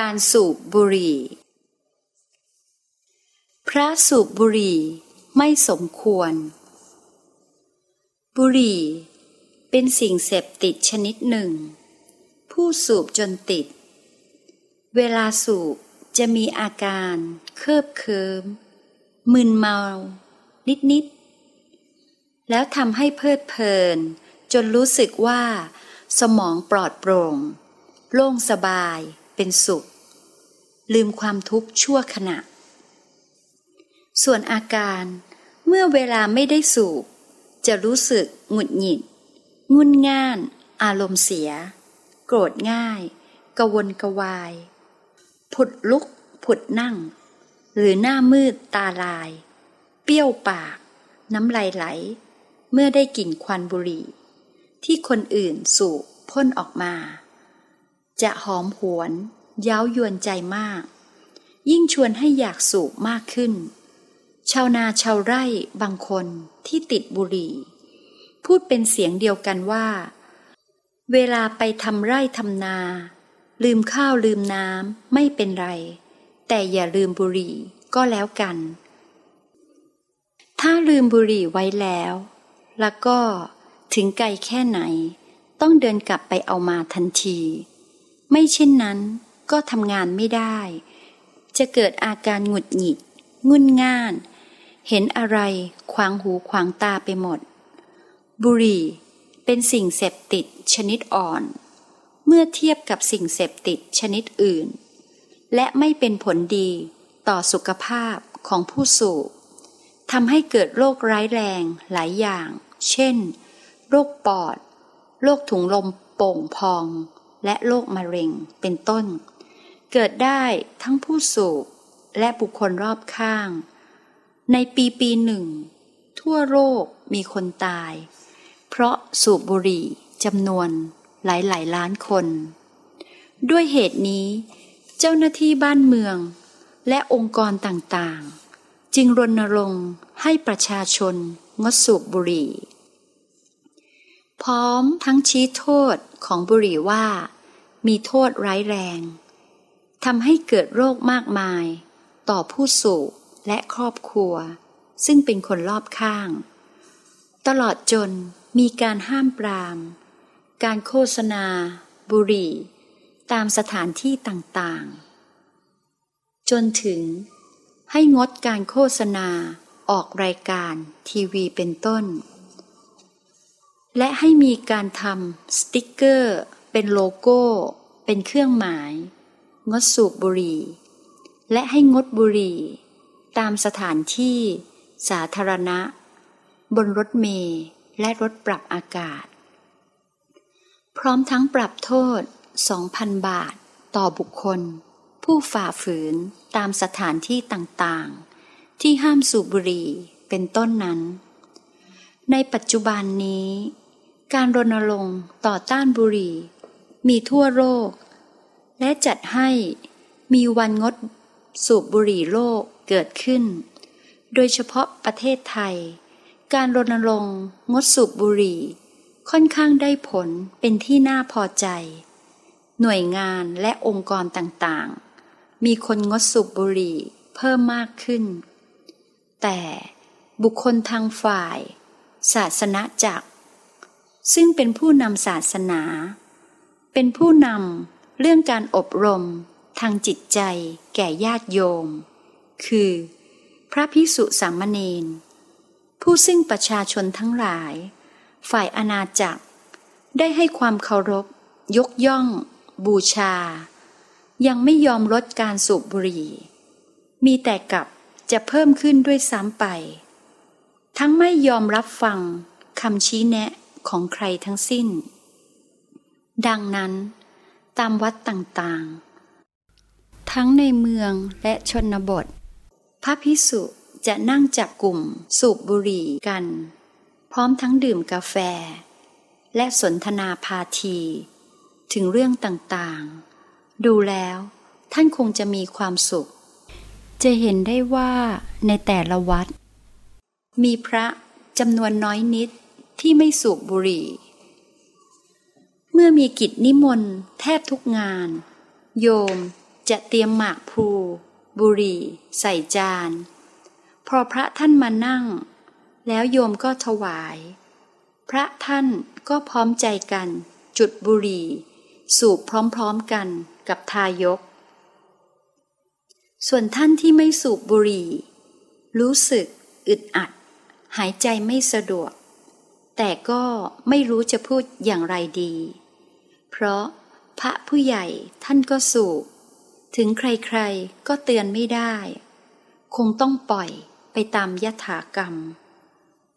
การสูบบุหรี่ พระสูบบุหรี่ไม่สมควร บุหรี่เป็นสิ่งเสพติดชนิดหนึ่ง ผู้สูบจนติด เวลาสูบจะมีอาการเคิบเคิมมึนเมา นิดๆแล้วทำให้เพลิดเพลิน จนรู้สึกว่า สมองปลอดโปร่ง โล่งสบาย เป็นสุข ลืมความทุกข์ชั่วขณะ ส่วนอาการเมื่อเวลาไม่ได้สูบจะรู้สึกหงุดหงิด งุนง่าน อารมณ์เสีย โกรธง่าย กระวนกระวาย ผุดลุก ผุดนั่ง หรือหน้ามืดตาลาย เปรี้ยวปาก น้ำลายไหล เมื่อได้กลิ่นควันบุหรี่ ที่คนอื่นสูบพ่นออกมา จะหอมหวน เย้ายวนใจมาก ยิ่งชวนให้อยากสูบมากขึ้น ชาวนาชาวไร่บางคนที่ติดบุหรี่ พูดเป็นเสียงเดียวกันว่า เวลาไปทำไร่ทำนา ลืมข้าวลืมน้ำไม่เป็นไร แต่อย่าลืมบุหรี่ก็แล้วกัน ถ้าลืมบุหรี่ไว้แล้ว แล้วก็ถึงไกลแค่ไหน ต้องเดินกลับไปเอามาทันที ไม่เช่นนั้น ก็ทำงานไม่ได้ จะเกิดอาการหงุดหงิด งุนง่าน เห็นอะไรขวางหูขวางตาไปหมด บุหรี่เป็นสิ่งเสพติดชนิดอ่อน เมื่อเทียบกับสิ่งเสพติดชนิดอื่น และไม่เป็นผลดีต่อสุขภาพของผู้สูบทำให้เกิดโรคร้ายแรงหลายอย่าง เช่น โรคปอด โรคถุงลมโป่งพอง และโรคมะเร็ง เป็นต้น เกิดได้ทั้งผู้สูบและบุคคลรอบข้าง ในปีปีหนึ่ง ทั่วโลกมีคนตาย เพราะสูบบุหรี่จำนวนหลายหลายล้านคน ด้วยเหตุนี้ เจ้าหน้าที่บ้านเมือง และองค์กรต่างๆ จึงรณรงค์ให้ประชาชนงดสูบบุหรี่ พร้อมทั้งชี้โทษของบุหรี่ว่า มีโทษร้ายแรง ทำให้เกิดโรคมากมาย ต่อผู้สูบและครอบครัว ซึ่งเป็นคนรอบข้าง ตลอดจนมีการห้ามปราม การโฆษณา บุหรี่ ตามสถานที่ต่างๆ จนถึงให้งดการโฆษณาออกรายการทีวีเป็นต้น และให้มีการทำสติกเกอร์ เป็นโลโก้ เป็นเครื่องหมาย งดสูบบุหรี่ และให้งดบุหรี่ ตามสถานที่ สาธารณะ บนรถเมล์และรถปรับอากาศ พร้อมทั้งปรับโทษ 2,000 บาทต่อบุคคล ผู้ฝ่าฝืนตามสถานที่ต่างๆ ที่ห้ามสูบบุหรี่เป็นต้นนั้น ในปัจจุบันนี้ การรณรงค์ต่อต้านบุหรี่ มีทั่วโลก และจัดให้มีวันงดสูบบุหรี่โลกเกิดขึ้น โดยเฉพาะประเทศไทย การรณรงค์งดสูบบุหรี่ ค่อนข้างได้ผลเป็นที่น่าพอใจ หน่วยงานและองค์กรต่างๆ มีคนงดสูบบุหรี่เพิ่มมากขึ้น แต่บุคคลทางฝ่าย ศาสนาจักรซึ่งเป็นผู้นำศาสนา เป็นผู้นำ เรื่องการอบรม ทางจิตใจ แก่ญาติโยม คือ พระภิกษุสามเณรผู้ซึ่งประชาชนทั้งหลาย ฝ่ายอาณาจักร ได้ให้ความเคารพ ยกย่อง บูชา ยังไม่ยอมลดการสูบบุหรี่ มีแต่กับจะเพิ่มขึ้นด้วยซ้ำไป ทั้งไม่ยอมรับฟังคำชี้แนะของใครทั้งสิ้น ดังนั้น ตามวัดต่างๆ ทั้งในเมืองและชนบท พระพิสุจะนั่งจับกลุ่มสูบบุหรี่กัน พร้อมทั้งดื่มกาแฟ และสนทนาพาที ถึงเรื่องต่างๆ ดูแล้วท่านคงจะมีความสุข จะเห็นได้ว่าในแต่ละวัด มีพระจำนวนน้อยนิดที่ไม่สูบบุหรี่ เมื่อมีกิจนิมนต์แทบทุกงาน โยมจะเตรียมหมากพลูบุหรี่ ใส่จาน พอพระท่านมานั่ง แล้วโยมก็ถวาย พระท่านก็พร้อมใจกัน จุดบุหรี่ สูบพร้อมๆกันกับทายก ส่วนท่านที่ไม่สูบบุหรี่ รู้สึกอึดอัด หายใจไม่สะดวก แต่ก็ไม่รู้จะพูดอย่างไรดี เพราะพระผู้ใหญ่ท่านก็สูบถึงใครๆก็เตือนไม่ได้ คงต้องปล่อยไปตามยถากรรม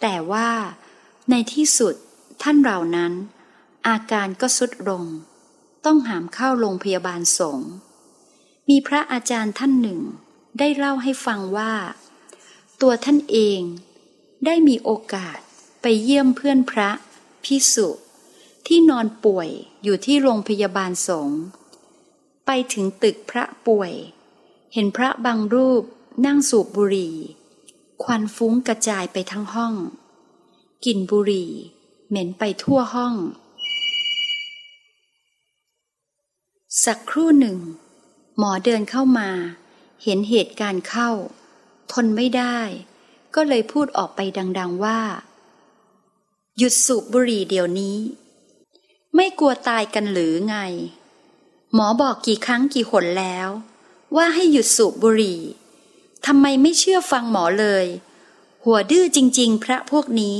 แต่ว่าในที่สุดท่านเหล่านั้น อาการก็สุดลง ต้องหามเข้าโรงพยาบาลสงฆ์มีพระอาจารย์ท่านหนึ่ง ได้เล่าให้ฟังว่า ตัวท่านเองได้มีโอกาสไปเยี่ยมเพื่อนพระพิสุ ที่นอนป่วยอยู่ที่โรงพยาบาลสงฆ์ไปถึงตึกพระป่วย เห็นพระบางรูปนั่งสูบบุหรี่ ควันฟุ้งกระจายไปทั้งห้อง กลิ่นบุหรี่ เหม็นไปทั่วห้อง สักครู่หนึ่ง หมอเดินเข้ามา เห็นเหตุการณ์เข้า ทนไม่ได้ ก็เลยพูดออกไปดัง ๆว่า หยุดสูบบุหรี่เดี๋ยวนี้ ไม่กลัวตายกันหรือไง หมอบอกกี่ครั้งกี่หนแล้ว ว่าให้หยุดสูบบุหรี่ทำไมไม่เชื่อฟังหมอเลย หัวดื้อจริง ๆ พระพวกนี้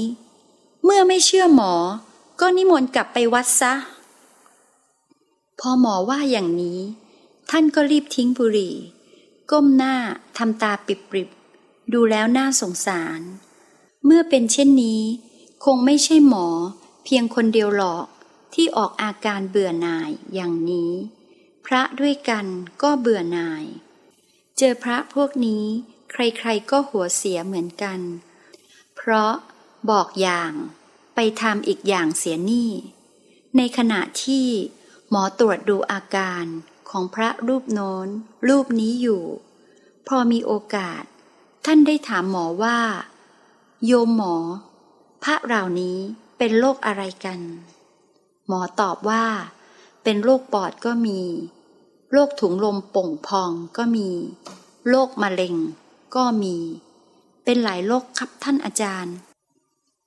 เมื่อไม่เชื่อหมอ ก็นิมนต์กลับไปวัดซะ พอหมอว่าอย่างนี้ ท่านก็รีบทิ้งบุหรี่ ก้มหน้าทำตาปิบๆดูแล้วน่าสงสาร เมื่อเป็นเช่นนี้ คงไม่ใช่หมอเพียงคนเดียวหรอก ที่ออกอาการเบื่อหน่ายอย่างนี้ พระด้วยกันก็เบื่อหน่าย เจอพระพวกนี้ใครๆก็หัวเสียเหมือนกัน เพราะบอกอย่างไปทำอีกอย่างเสียนี่ ในขณะที่หมอตรวจดูอาการของพระรูปโน้น รูปนี้อยู่ พอมีโอกาส ท่านได้ถามหมอว่า โยมหมอ พระเหล่านี้เป็นโรคอะไรกัน หมอตอบว่า เป็นโรคปอดก็มี โรคถุงลมโป่งพองก็มี โรคมะเร็งก็มี เป็นหลายโรคครับท่านอาจารย์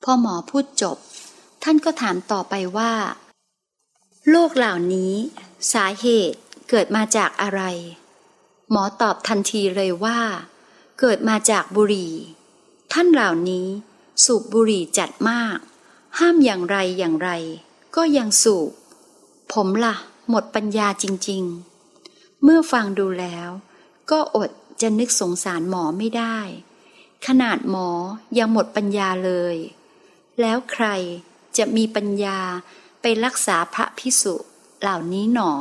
พอหมอพูดจบ ท่านก็ถามต่อไปว่า โรคเหล่านี้ สาเหตุเกิดมาจากอะไร หมอตอบทันทีเลยว่า เกิดมาจากบุหรี่ ท่านเหล่านี้ สูบบุหรี่จัดมาก ห้ามอย่างไรอย่างไร ก็ยังสูบ ผมละ่ะ หมดปัญญาจริง ๆ เมื่อฟังดูแล้ว ก็อดจะนึกสงสารหมอไม่ได้ ขนาดหมอยังหมดปัญญาเลย แล้วใครจะมีปัญญาไปรักษาพระพิสุเหล่านี้หนอ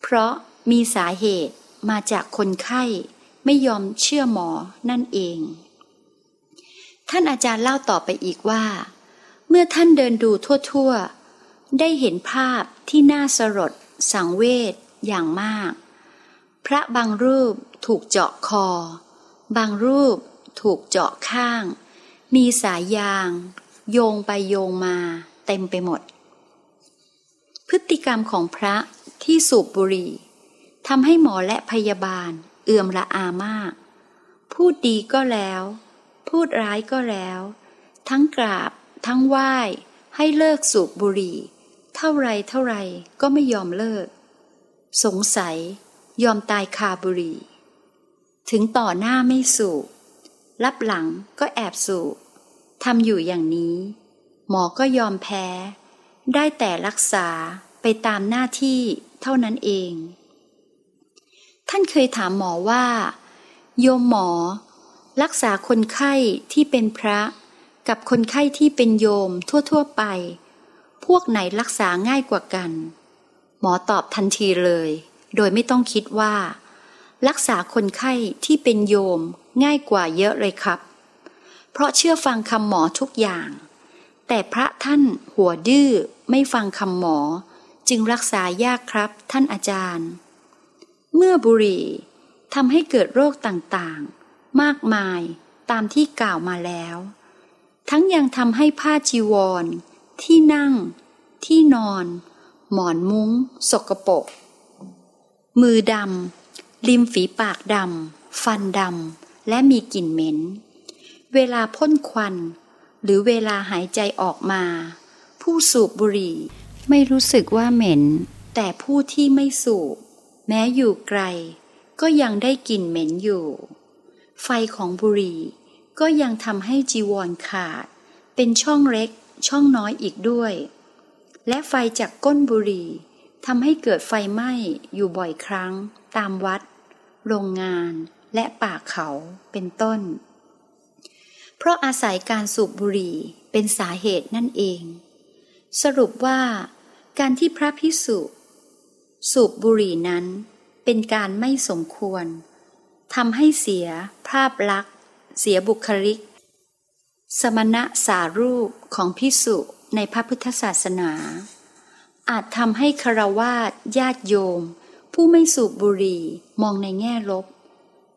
เพราะมีสาเหตุมาจากคนไข้ไม่ยอมเชื่อหมอนั่นเอง ท่านอาจารย์เล่าต่อไปอีกว่า เมื่อท่านเดินดูทั่วๆ ได้เห็นภาพที่น่าสลดสังเวชอย่างมาก พระบางรูปถูกเจาะคอ บางรูปถูกเจาะข้าง มีสายยาง โยงไปโยงมาเต็มไปหมด พฤติกรรมของพระที่สูบบุหรี่ทำให้หมอและพยาบาลเอื่อมละอามาก พูดดีก็แล้ว พูดร้ายก็แล้ว ทั้งกราบ ทั้งไหว้ให้เลิกสูบบุหรี่ เท่าไรเท่าไรก็ไม่ยอมเลิก สงสัยยอมตายคาบุหรี่ ถึงต่อหน้าไม่สูบรับหลังก็แอบสูบทำอยู่อย่างนี้ หมอก็ยอมแพ้ ได้แต่รักษาไปตามหน้าที่เท่านั้นเอง ท่านเคยถามหมอว่า โยมหมอ รักษาคนไข้ที่เป็นพระ กับคนไข้ที่เป็นโยมทั่ว ๆ ไป พวกไหนรักษาง่ายกว่ากัน หมอตอบทันทีเลย โดยไม่ต้องคิดว่า รักษาคนไข้ที่เป็นโยมง่ายกว่าเยอะเลยครับ เพราะเชื่อฟังคำหมอทุกอย่าง แต่พระท่านหัวดื้อไม่ฟังคำหมอ จึงรักษายากครับท่านอาจารย์ เมื่อบุหรี่ทำให้เกิดโรคต่างๆ มากมายตามที่กล่าวมาแล้ว ทั้งยังทำให้ผ้าจีวร ที่นั่ง ที่นอน หมอนมุ้ง สกปรกมือดำริมฝีปากดำฟันดำและมีกลิ่นเหม็น เวลาพ่นควัน หรือเวลาหายใจออกมา ผู้สูบบุหรี่ไม่รู้สึกว่าเหม็น แต่ผู้ที่ไม่สูบ แม้อยู่ไกล ก็ยังได้กลิ่นเหม็นอยู่ ไฟของบุหรี่ ก็ยังทำให้จีวรขาด เป็นช่องเล็กช่องน้อยอีกด้วย และไฟจากก้นบุหรี่ทำให้เกิดไฟไหม้อยู่บ่อยครั้ง ตามวัด โรงงานและป่าเขาเป็นต้น เพราะอาศัยการสูบบุหรี่เป็นสาเหตุนั่นเอง สรุปว่า การที่พระพิสุสูบบุหรี่นั้นเป็นการไม่สมควรทำให้เสียภาพลักษณ์ เสียบุคลิก สมณะสารูปของพิสุในพระพุทธศาสนา อาจทำให้คารวาสญาติโยม ผู้ไม่สูบบุหรี่มองในแง่ลบ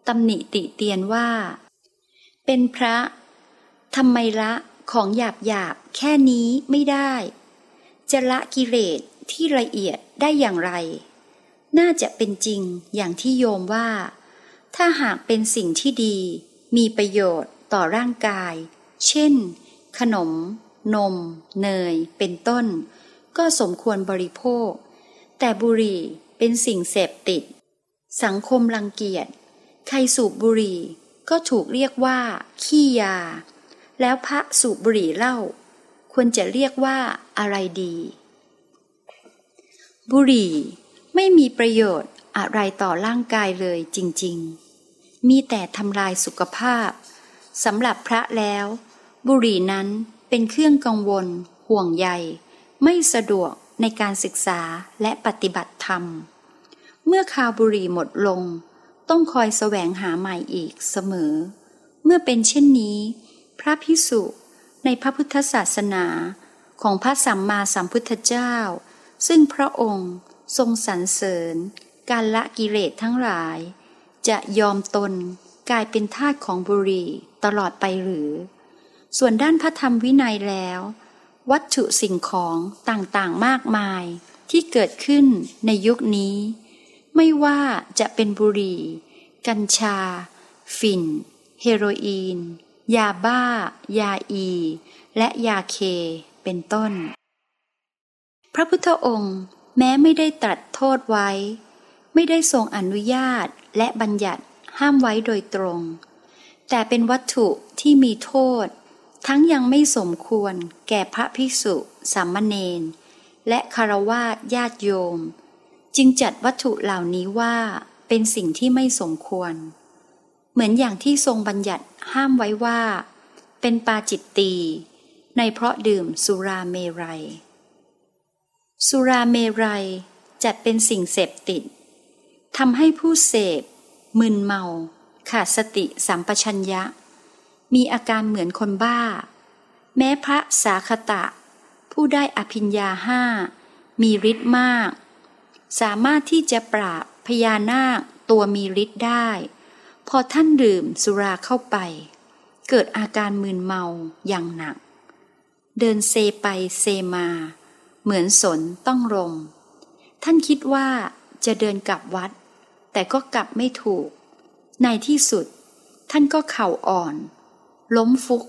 ตำหนิติเตียนว่า เป็นพระทำไมละของหยาบหยาบแค่นี้ไม่ได้ จะละกิเลสที่ละเอียดได้อย่างไร น่าจะเป็นจริงอย่างที่โยมว่า ถ้าหากเป็นสิ่งที่ดี มีประโยชน์ต่อร่างกาย เช่น ขนม นม เนย เป็นต้น ก็สมควรบริโภค แต่บุหรี่เป็นสิ่งเสพติด สังคมรังเกียจ ใครสูบบุหรี่ก็ถูกเรียกว่า ขี้ยา แล้วพระสูบบุหรี่เล้าควรจะเรียกว่าอะไรดี บุหรี่ไม่มีประโยชน์อะไรต่อร่างกายเลยจริง ๆ มีแต่ทำลายสุขภาพสำหรับพระแล้ว บุหรี่นั้นเป็นเครื่องกังวล ห่วงใย ไม่สะดวกในการศึกษาและปฏิบัติธรรม เมื่อคาวบุหรี่หมดลง ต้องคอยแสวงหาใหม่อีกเสมอ เมื่อเป็นเช่นนี้ พระพิสุในพระพุทธศาสนาของพระสัมมาสัมพุทธเจ้า ซึ่งพระองค์ทรงสรรเสริญ การละกิเลสทั้งหลาย จะยอมตนกลายเป็นทาสของบุหรีตลอดไปหรือ ส่วนด้านพระธรรมวินัยแล้ว วัตถุสิ่งของต่างๆมากมายที่เกิดขึ้นในยุคนี้ ไม่ว่าจะเป็นบุหรี่ กัญชา ฝิ่น เฮโรอีน ยาบ้า ยาอี และยาเคเป็นต้น พระพุทธองค์แม้ไม่ได้ตรัสโทษไว้ ไม่ได้ทรงอนุญาต และบัญญัติห้ามไว้โดยตรง แต่เป็นวัตถุที่มีโทษ ทั้งยังไม่สมควรแก่พระภิกษุสามเณรและคารวาญาติโยม จึงจัดวัตถุเหล่านี้ว่าเป็นสิ่งที่ไม่สมควร เหมือนอย่างที่ทรงบัญญัติห้ามไว้ว่า เป็นปาจิตตีในเพราะดื่มสุราเมรัย สุราเมรัยจัดเป็นสิ่งเสพติด ทำให้ผู้เสพมึนเมา ขาดสติสัมปชัญญะ มีอาการเหมือนคนบ้า แม้พระสาคตะ ผู้ได้อภิญญาห้า มีฤทธิ์มาก สามารถที่จะปราบพญานาคตัวมีฤทธิ์ได้ พอท่านดื่มสุราเข้าไป เกิดอาการมึนเมาอย่างหนัก เดินเซไปเซมา เหมือนสนต้องลมท่านคิดว่าจะเดินกลับวัด แต่ก็กลับไม่ถูก ในที่สุด ท่านก็เข่าอ่อน ล้มฟุก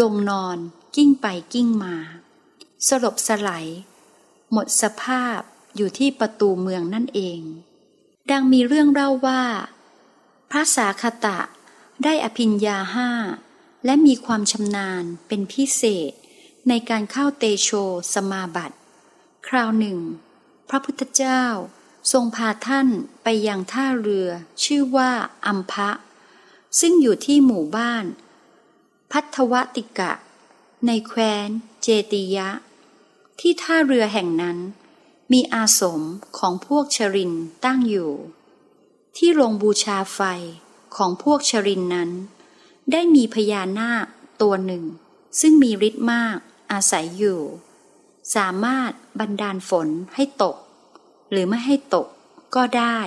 ลงนอนกิ้งไปกิ้งมา สลบสลายหมดสภาพอยู่ที่ประตูเมืองนั่นเอง ดังมีเรื่องเล่าว่า พระสาคตะได้อภิญญาห้า และมีความชำนาญเป็นพิเศษในการเข้าเตโชสมาบัติ คราวหนึ่ง พระพุทธเจ้า ทรงพาท่านไปยังท่าเรือ ชื่อว่าอัมพะ ซึ่งอยู่ที่หมู่บ้าน พัทวติกะ ในแคว้นเจติยะ ที่ท่าเรือแห่งนั้น มีอาสมของพวกชรินตั้งอยู่ ที่โรงบูชาไฟของพวกชรินนั้น ได้มีพญานาคตัวหนึ่ง ซึ่งมีฤทธิ์มากอาศัยอยู่ สามารถบันดาลฝนให้ตก หรือไม่ให้ตกก็ได้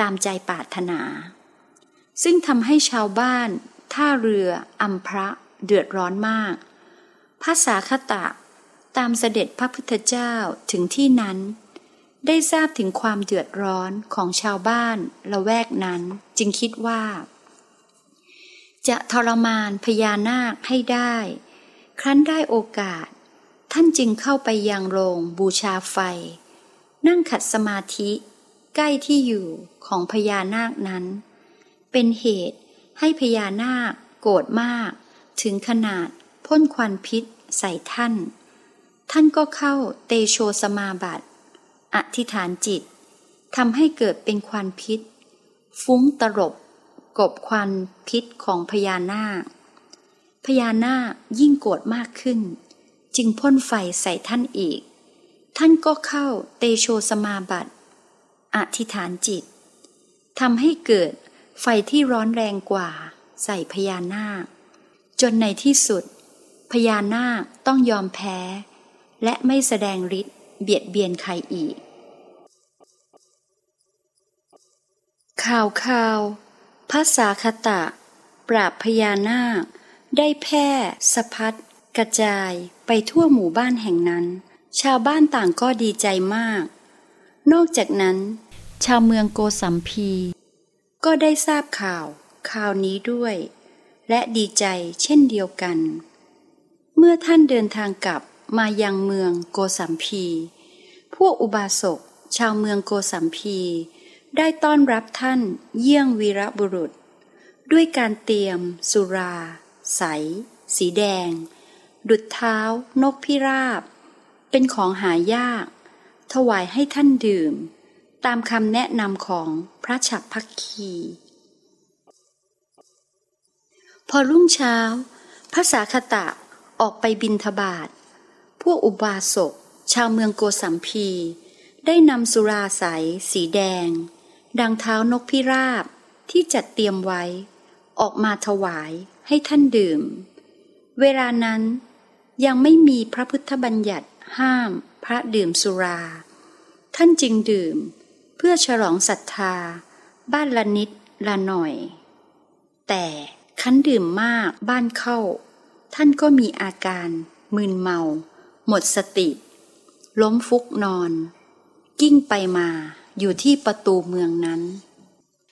ตามใจปรารถนา ซึ่งทำให้ชาวบ้าน ท่าเรืออัมพระเดือดร้อนมาก ภาษาคตะ ตามเสด็จพระพุทธเจ้าถึงที่นั้น ได้ทราบถึงความเดือดร้อนของชาวบ้านละแวกนั้นจึงคิดว่า จะทรมานพญานาคให้ได้ ครั้นได้โอกาส ท่านจึงเข้าไปยังโรงบูชาไฟ นั่งขัดสมาธิ ใกล้ที่อยู่ของพญานาคนั้น เป็นเหตุให้พญานาคโกรธมาก ถึงขนาดพ่นควันพิษใส่ท่าน ท่านก็เข้าเตโชสมาบัติ อธิษฐานจิตทำให้เกิดเป็นควันพิษ ฟุ้งตรบกบควันพิษของพญานาค พญานาคยิ่งโกรธมากขึ้น จึงพ่นไฟใส่ท่านอีก ท่านก็เข้าเตโชสมาบัติ อธิษฐานจิตทำให้เกิดไฟที่ร้อนแรงกว่า ใส่พญานาค จนในที่สุด พญานาคต้องยอมแพ้ และไม่แสดงฤทธิ์เบียดเบียนใครอีก ข่าวข่าวภาษาคตะ ปราบพญานาค ได้แพร่สะพัดกระจายไปทั่วหมู่บ้านแห่งนั้น ชาวบ้านต่างก็ดีใจมาก นอกจากนั้น ชาวเมืองโกสัมพี ก็ได้ทราบข่าวข่าวนี้ด้วย และดีใจเช่นเดียวกัน เมื่อท่านเดินทางกลับมายังเมืองโกสัมพี พวกอุบาสกชาวเมืองโกสัมพี ได้ต้อนรับท่านเยี่ยงวีรบุรุษ ด้วยการเตรียม สุรา ใส สีแดง ดุดเท้านกพิราบ เป็นของหายาก ถวายให้ท่านดื่ม ตามคำแนะนำของพระฉับพักคี พอรุ่งเช้า พระสาคตะออกไปบินทบาท พวกอุบาสกชาวเมืองโกสัมพี ได้นำสุราใสสีแดง ดังเท้านกพิราบที่จัดเตรียมไว้ ออกมาถวายให้ท่านดื่ม เวลานั้นยังไม่มีพระพุทธบัญญัติ ห้าม พระดื่มสุรา ท่านจึงดื่ม เพื่อฉลองศรัทธา บ้านละนิดละหน่อย แต่คั้นดื่มมากบ้านเข้า ท่านก็มีอาการมึนเมา หมดสติ ล้มฟุกนอน กิ้งไปมาอยู่ที่ประตูเมืองนั้น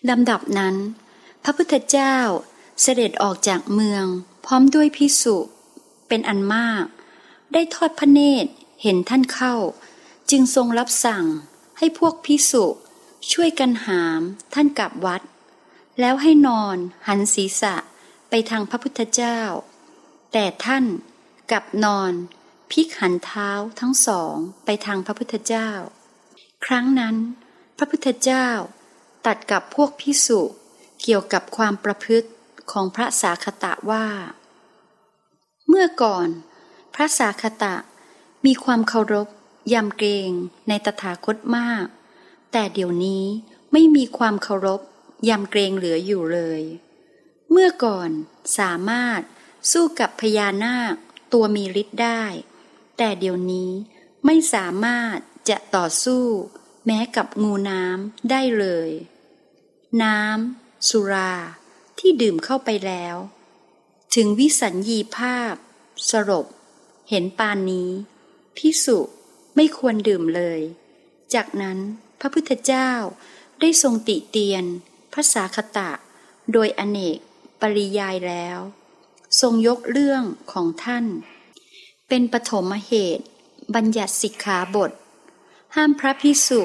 ลำดับนั้น พระพุทธเจ้าเสด็จออกจากเมืองพร้อมด้วยพิสุเป็นอันมาก ได้ทอดพระเนตร เห็นท่านเข้า จึงทรงรับสั่งให้พวกพิสุช่วยกันหามท่านกลับวัด แล้วให้นอนหันศีรษะไปทางพระพุทธเจ้า แต่ท่านกลับนอนพลิกหันเท้าทั้งสองไปทางพระพุทธเจ้า ครั้งนั้น พระพุทธเจ้าตัดกับพวกพิสุเกี่ยวกับความประพฤติของพระสาคตะว่า เมื่อก่อน พระสาคตะ มีความเคารพยำเกรงในตถาคตมาก แต่เดี๋ยวนี้ไม่มีความเคารพยำเกรงเหลืออยู่เลย เมื่อก่อนสามารถสู้กับพญานาคตัวมีฤทธิ์ได้ แต่เดี๋ยวนี้ไม่สามารถจะต่อสู้ แม้กับงูน้ำได้เลย น้ำสุรา ที่ดื่มเข้าไปแล้ว ถึงวิสัญญีภาพ สรบเห็นปานนี้ พิสุไม่ควรดื่มเลย จากนั้นพระพุทธเจ้าได้ทรงติเตียนพระสาคตะ โดยอเนกปริยายแล้ว ทรงยกเรื่องของท่าน เป็นปฐมเหตุ บัญญัติสิกขาบท ห้ามพระพิสุ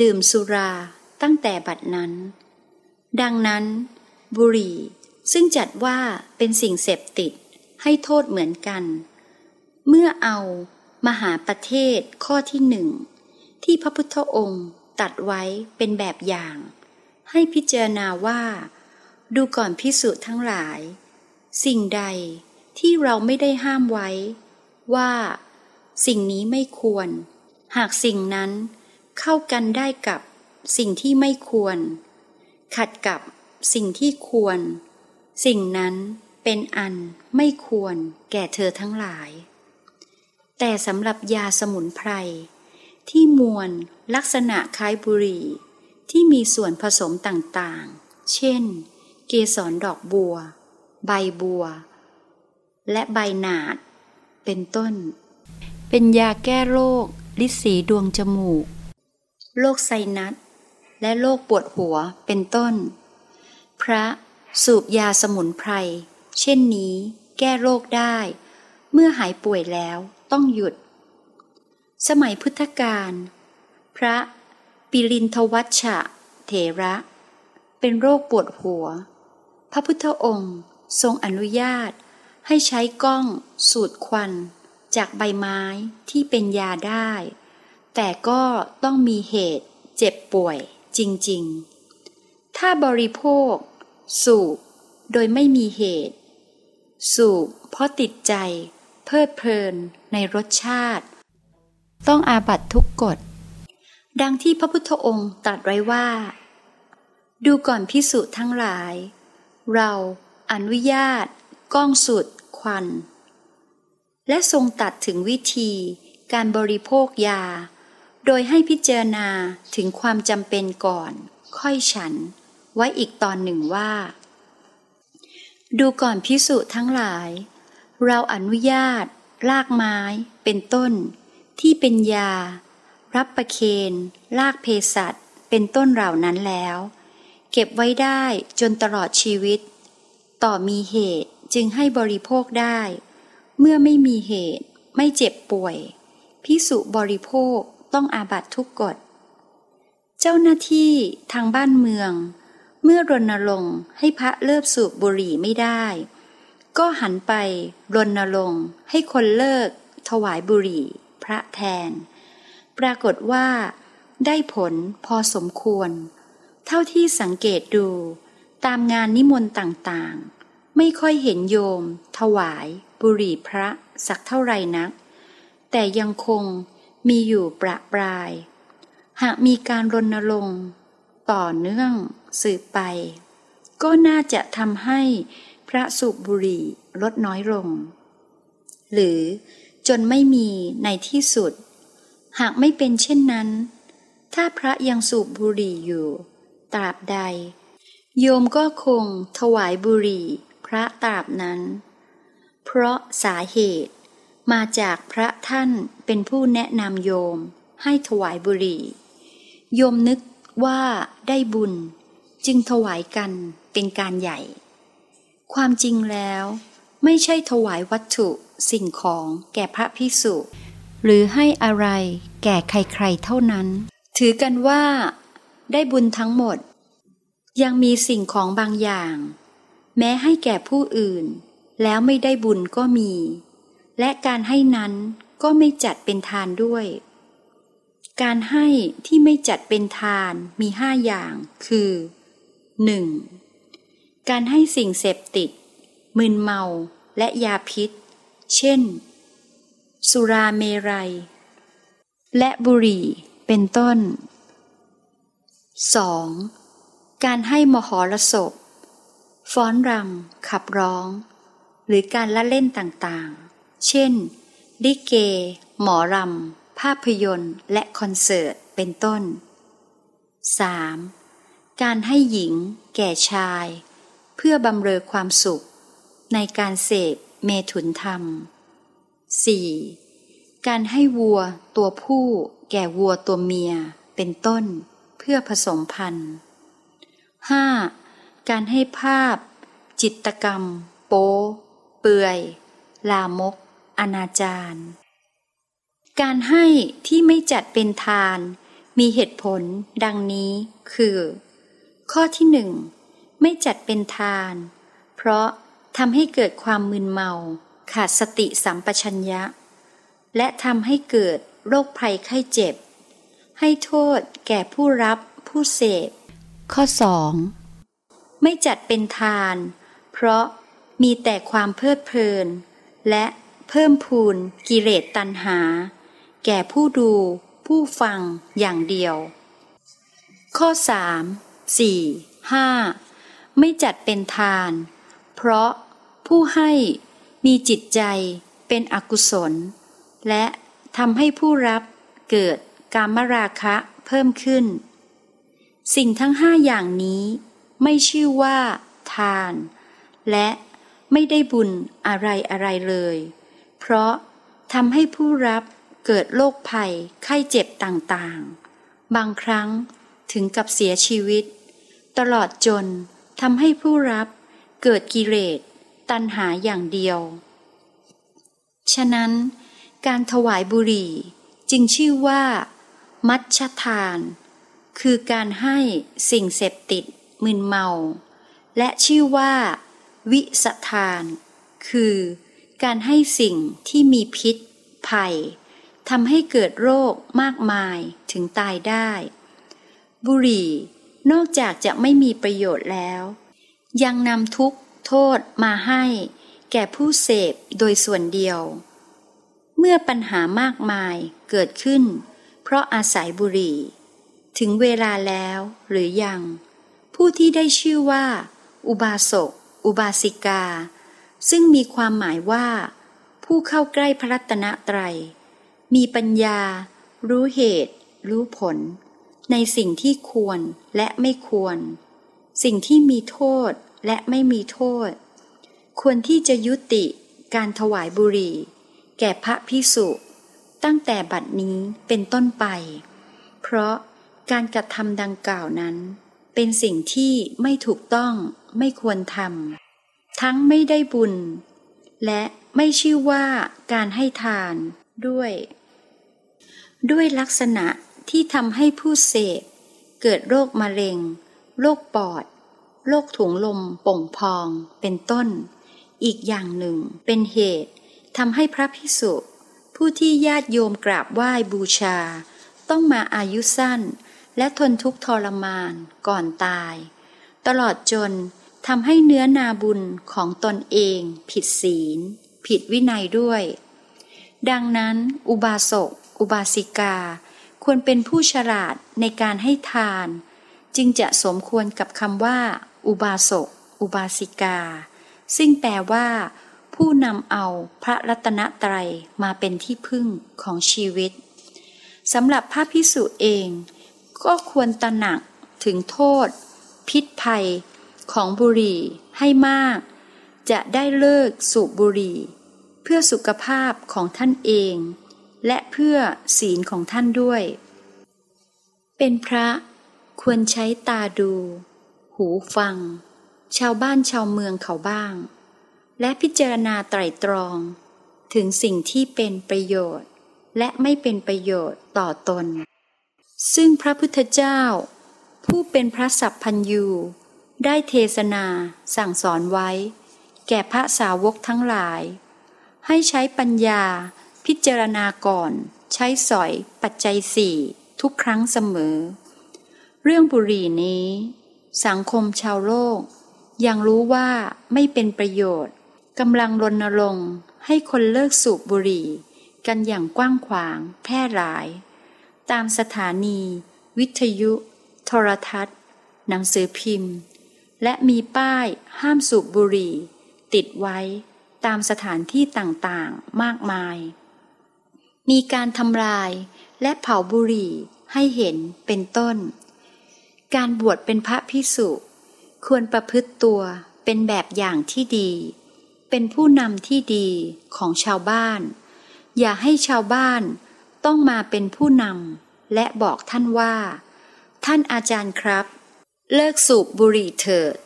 ดื่มสุราตั้งแต่บัดนั้น ดังนั้น บุหรี่ซึ่งจัดว่าเป็นสิ่งเสพติดให้โทษเหมือนกัน เมื่อเอา มหาประเทศข้อที่หนึ่งที่พระพุทธองค์ตัดไว้เป็นแบบอย่าง ให้พิจารณาว่า ดูก่อนพิสุทั้งหลาย สิ่งใดที่เราไม่ได้ห้ามไว้ ว่า สิ่งนี้ไม่ควร หากสิ่งนั้นเข้ากันได้กับสิ่งที่ไม่ควร ขัดกับสิ่งที่ควร สิ่งนั้นเป็นอันไม่ควรแก่เธอทั้งหลาย แต่สำหรับยาสมุนไพร ที่มวลลักษณะคล้ายบุหรี่ ที่มีส่วนผสมต่างๆ เช่น เกสรดอกบัว ใบบัว และใบหนาด เป็นต้น เป็นยาแก้โรค ลิสีดวงจมูก โรคไซนัส และโรคปวดหัว เป็นต้น พระสูบยาสมุนไพร เช่นนี้ แก้โรคได้ เมื่อหายป่วยแล้ว ต้องหยุด สมัยพุทธกาลพระปิรินทวัชชะเถระ เป็นโรคปวดหัว พระพุทธองค์ทรงอนุญาตให้ใช้กล้องสูดควัน จากใบไม้ที่เป็นยาได้ แต่ก็ต้องมีเหตุเจ็บป่วยจริง ๆ ถ้าบริโภค สูบโดยไม่มีเหตุ สูบเพราะติดใจ เพลิดเพลินในรสชาติ ต้องอาบัตทุกกฎ ดังที่พระพุทธองค์ตรัสไว้ว่า ดูก่อนพิสุทั้งหลาย เราอนุญาตกล้องสูดควัน และทรงตัดถึงวิธีการบริโภคยา โดยให้พิจารณาถึงความจำเป็นก่อน ค่อยฉัน ไว้อีกตอนหนึ่งว่า ดูก่อนพิสุทั้งหลาย เราอนุญาตลากไม้ เป็นต้น ที่เป็นยา รับประเคนลากเพสัตเป็นต้นเหล่านั้นแล้ว เก็บไว้ได้จนตลอดชีวิต ต่อมีเหตุจึงให้บริโภคได้ เมื่อไม่มีเหตุไม่เจ็บป่วย พิสุบริโภคต้องอาบัตทุกกฎ เจ้าหน้าที่ทางบ้านเมือง เมื่อรณรงค์ให้พระเลิกสูบบุหรี่ไม่ได้ ก็หันไปรณรงค์ให้คนเลิก ถวายบุหรี่ พระแทน ปรากฏว่า ได้ผลพอสมควร เท่าที่สังเกตดู ตามงานนิมนต์ต่างๆ ไม่ค่อยเห็นโยม ถวายบุหรี่พระสักเท่าไรนัก แต่ยังคงมีอยู่ประปราย หากมีการรณรงค์ต่อเนื่องสืบไป ก็น่าจะทำให้ พระสูบบุหรี่ลดน้อยลง หรือจนไม่มีในที่สุด หากไม่เป็นเช่นนั้น ถ้าพระยังสูบบุหรี่อยู่ ตราบใด โยมก็คงถวายบุหรี่พระตราบนั้น เพราะสาเหตุมาจากพระท่านเป็นผู้แนะนำโยมให้ถวายบุหรี่ โยมนึกว่าได้บุญจึงถวายกันเป็นการใหญ่ ความจริงแล้ว ไม่ใช่ถวายวัตถุสิ่งของแก่พระภิกษุ หรือให้อะไรแก่ใครๆเท่านั้น ถือกันว่า ได้บุญทั้งหมด ยังมีสิ่งของบางอย่าง แม้ให้แก่ผู้อื่น แล้วไม่ได้บุญก็มี และการให้นั้นก็ไม่จัดเป็นทานด้วย การให้ที่ไม่จัดเป็นทานมีห้าอย่างคือ 1. การให้สิ่งเสพติด มึนเมาและยาพิษ เช่น สุราเมรัย และบุหรี่เป็นต้น 2. การให้มหรสพ ฟ้อนรำขับร้อง หรือการละเล่นต่างๆ เช่น ลิเก หมอรำ ภาพยนตร์ และคอนเสิร์ต เป็นต้น 3. การให้หญิง แก่ชาย พื่อบำเรอความสุข ในการเสพเมถุนธรรม 4. การให้วัวตัวผู้แก่วัวตัวเมียเป็นต้น เพื่อผสมพันธุ์ 5. การให้ภาพ จิตกรรม โป๊เปื่อย ลามก อนาจารการให้ที่ไม่จัดเป็นทาน มีเหตุผลดังนี้คือ ข้อที่หนึ่ง ไม่จัดเป็นทาน เพราะทำให้เกิดความมึนเมา ขาดสติสัมปชัญญะ และทำให้เกิดโรคภัยไข้เจ็บ ให้โทษแก่ผู้รับผู้เสพ ข้อสองไม่จัดเป็นทาน เพราะมีแต่ความเพลิดเพลิน และเพิ่มพูนกิเลสตัณหา แก่ผู้ดูผู้ฟังอย่างเดียว ข้อสามสี่ห้า ไม่จัดเป็นทาน เพราะผู้ให้มีจิตใจเป็นอกุศล และทำให้ผู้รับเกิดกามราคะเพิ่มขึ้น สิ่งทั้งห้าอย่างนี้ไม่ชื่อว่า ทาน และไม่ได้บุญอะไรอะไรเลย เพราะทำให้ผู้รับเกิดโรคภัยไข้เจ็บต่างๆ บางครั้งถึงกับเสียชีวิต ตลอดจน ทำให้ผู้รับเกิดกิเลสตัณหาอย่างเดียว ฉะนั้น การถวายบุหรี่จึงชื่อว่า มัชทาน คือการให้สิ่งเสพติดมึนเมา และชื่อว่า วิสทาน คือการให้สิ่งที่มีพิษ ภัยทำให้เกิดโรคมากมายถึงตายได้ บุหรี่ นอกจากจะไม่มีประโยชน์แล้ว ยังนำทุกข์โทษมาให้ แก่ผู้เสพโดยส่วนเดียว เมื่อปัญหามากมายเกิดขึ้น เพราะอาศัยบุหรี่ ถึงเวลาแล้วหรือยัง ผู้ที่ได้ชื่อว่า อุบาสก อุบาสิกา ซึ่งมีความหมายว่า ผู้เข้าใกล้พระรัตนตรัย มีปัญญา รู้เหตุ รู้ผล ในสิ่งที่ควร และไม่ควร สิ่งที่มีโทษและไม่มีโทษ ควรที่จะยุติการถวายบุหรี่ แก่พระพิสุ ตั้งแต่บัดนี้เป็นต้นไป เพราะการกระทำดังกล่าวนั้น เป็นสิ่งที่ไม่ถูกต้องไม่ควรทำทั้งไม่ได้บุญ และไม่ชื่อว่าการให้ทานด้วย ด้วยลักษณะที่ทำให้ผู้เสพ เกิดโรคมะเร็ง โรคปอด โรคถุงลมป่งพอง เป็นต้น อีกอย่างหนึ่งเป็นเหตุทำให้พระพิสุผู้ที่ญาติโยมกราบไหว้บูชา ต้องมาอายุสั้น และทนทุกข์ทรมานก่อนตาย ตลอดจนทำให้เนื้อนาบุญของตนเอง ผิดศีล ผิดวินัยด้วย ดังนั้น อุบาสก อุบาสิกา ควรเป็นผู้ฉลาดในการให้ทาน จึงจะสมควรกับคำว่า อุบาสก อุบาสิกา ซึ่งแปลว่า ผู้นำเอาพระรัตนตรัยมาเป็นที่พึ่งของชีวิตสำหรับพระพิสุเอง ก็ควรตระหนักถึงโทษ พิษภัยของบุหรี่ให้มาก จะได้เลิกสูบบุหรี่ เพื่อสุขภาพของท่านเอง และเพื่อศีลของท่านด้วย เป็นพระควรใช้ตาดู หูฟัง ชาวบ้านชาวเมืองเขาบ้าง และพิจารณาไตรตรอง ถึงสิ่งที่เป็นประโยชน์ และไม่เป็นประโยชน์ต่อตน ซึ่งพระพุทธเจ้า ผู้เป็นพระสัพพัญยูได้เทศนาสั่งสอนไว้ แก่พระสาวกทั้งหลาย ให้ใช้ปัญญา พิจารณาก่อน ใช้สอย ปัจจัยสี่ทุกครั้งเสมอ เรื่องบุหรี่นี้ สังคมชาวโลก ยังรู้ว่าไม่เป็นประโยชน์กำลังรณรงค์ให้คนเลิกสูบบุหรี่ กันอย่างกว้างขวางแพร่หลาย ตามสถานี วิทยุ โทรทัศน์ หนังสือพิมพ์ และมีป้ายห้ามสูบบุหรี่ ติดไว้ตามสถานที่ต่างๆ มากมาย มีการทำลายและเผาบุหรี่ให้เห็นเป็นต้น การบวชเป็นพระพิสุควรประพฤติตัวเป็นแบบอย่างที่ดี เป็นผู้นำที่ดีของชาวบ้าน อย่าให้ชาวบ้านต้องมาเป็นผู้นำและบอกท่านว่า ท่านอาจารย์ครับ เลิกสูบบุหรี่เถิด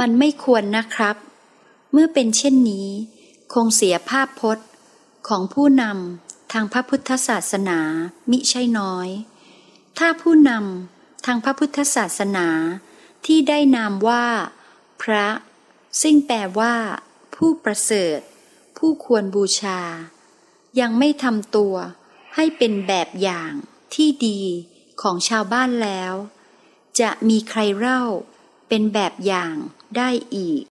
มันไม่ควรนะครับ เมื่อเป็นเช่นนี้ คงเสียภาพพจน์ของผู้นำ ทางพระพุทธศาสนามิใช่น้อย ถ้าผู้นำทางพระพุทธศาสนาที่ได้นามว่า พระ ซึ่งแปลว่า ผู้ประเสริฐ ผู้ควรบูชา ยังไม่ทำตัวให้เป็นแบบอย่างที่ดีของชาวบ้านแล้ว จะมีใครเล่าเป็นแบบอย่างได้อีก